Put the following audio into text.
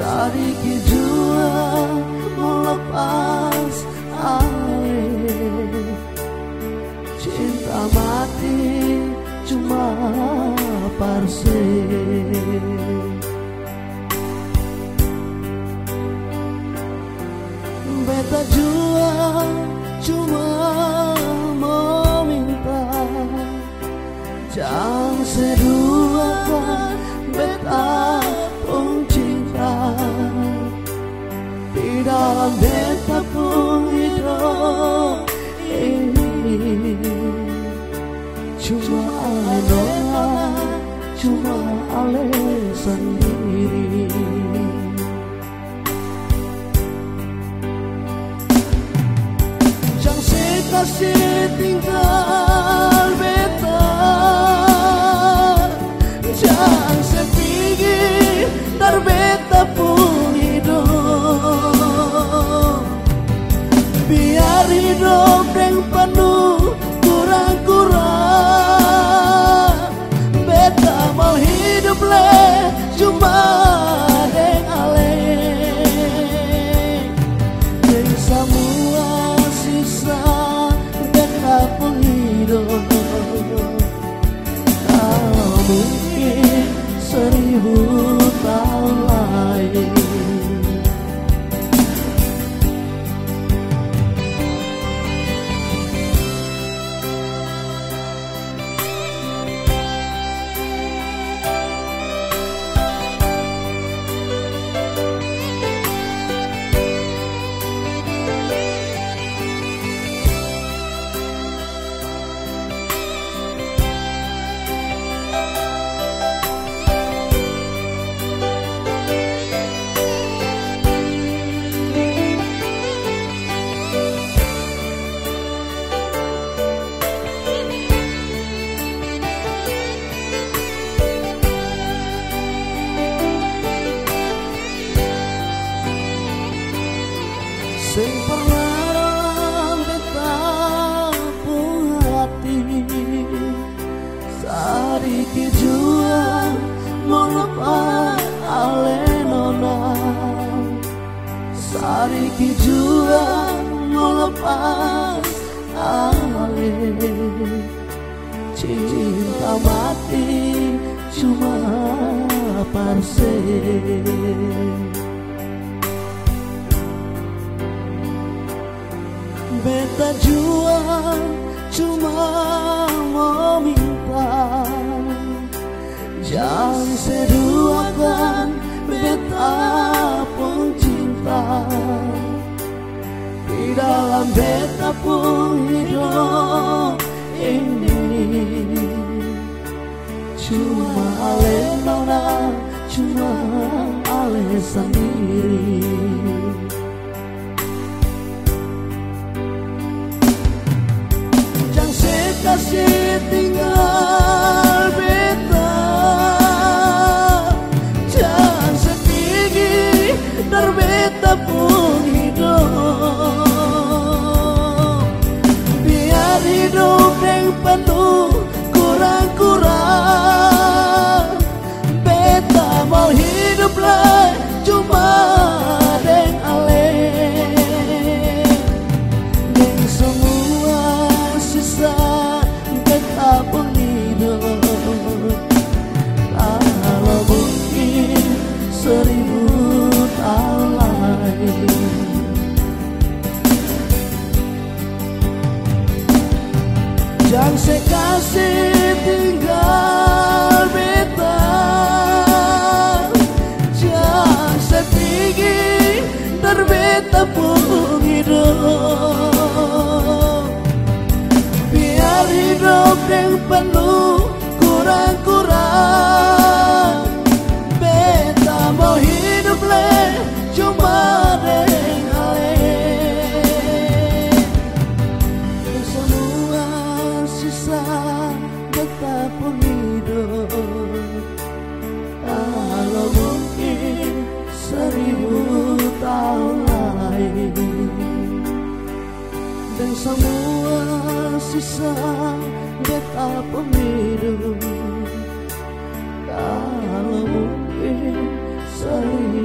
Sedikit jua melepas air. Cinta mati cuma parse Beta jua cuma kasih tinggal beta Jangan sepigi dar beta pun hidup. Biar hidup Sing pengarang betapung hati. Sadiki jua melepas alenona Sadiki jua melepas ale Cinta mati cuma parse Beta jua cuma mau minta Jangan seduakan beta pun cinta. Di dalam beta pun hidup ini. Cuma ale nona, cuma ale sendiri dar beta pun hidup Biar Yang semua sisa betapa pemilu. Kalau mungkin saya